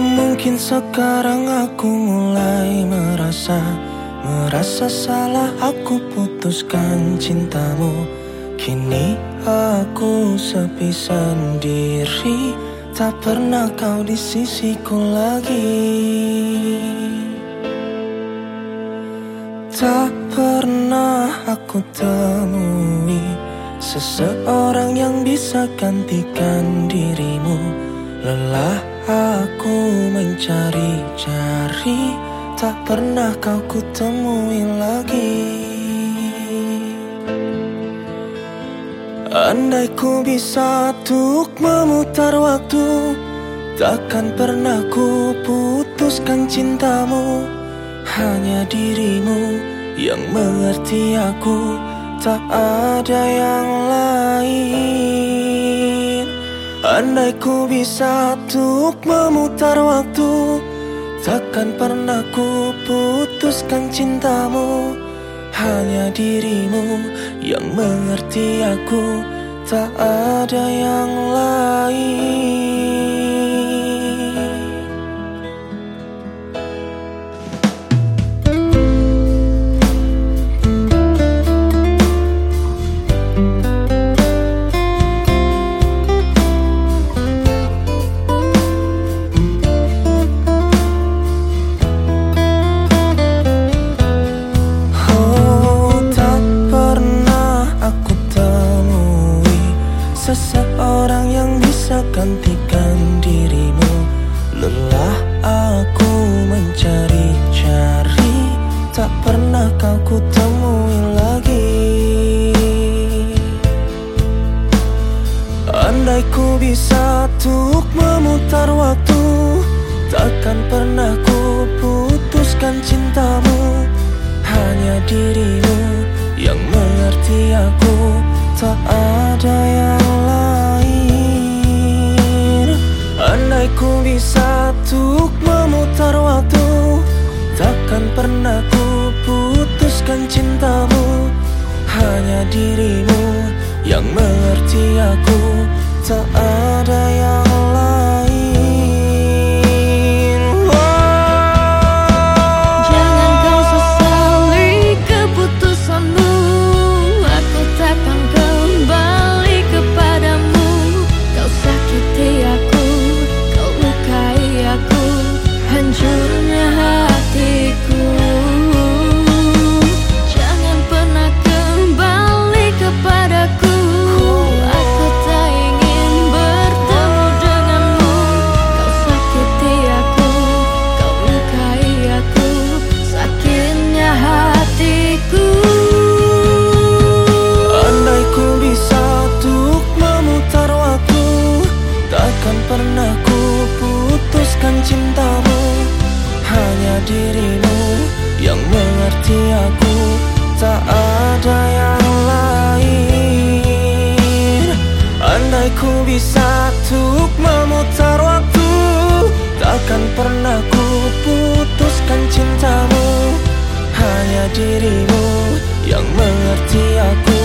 Mungkin sekarang aku mulai merasa Merasa salah aku putuskan cintamu. Kini aku sepi sendiri Tak pernah kau di sisiku lagi. Tak pernah aku temui Seseorang yang bisa gantikan dirimu Lelah aku mencari-cari tak pernah kau kutemui lagi. Andai ku bisa untuk memutar waktu Takkan pernah ku putuskan cintamu. Hanya dirimu yang mengerti aku Tak ada yang lain Andai ku bisa untuk memutar waktu Takkan pernah ku putuskan cintamu. Hanya dirimu yang mengerti aku Tak ada yang lain Seseorang yang bisa gantikan dirimu. Lelah aku mencari-cari Tak pernah kau kutemui lagi. Andai ku bisa untuk memutar waktu Takkan pernah ku putuskan cintamu. Hanya dirimu yang mengerti aku Tak ada yang untuk memutar waktu Takkan pernah ku putuskan cintamu. Hanya dirimu yang mengerti aku Tak Takkan pernah ku putuskan cintamu. Hanya dirimu yang mengerti aku. Tak ada yang lain. Andai ku bisa tuk memutar waktu. Takkan pernah ku putuskan cintamu. Hanya dirimu yang mengerti aku.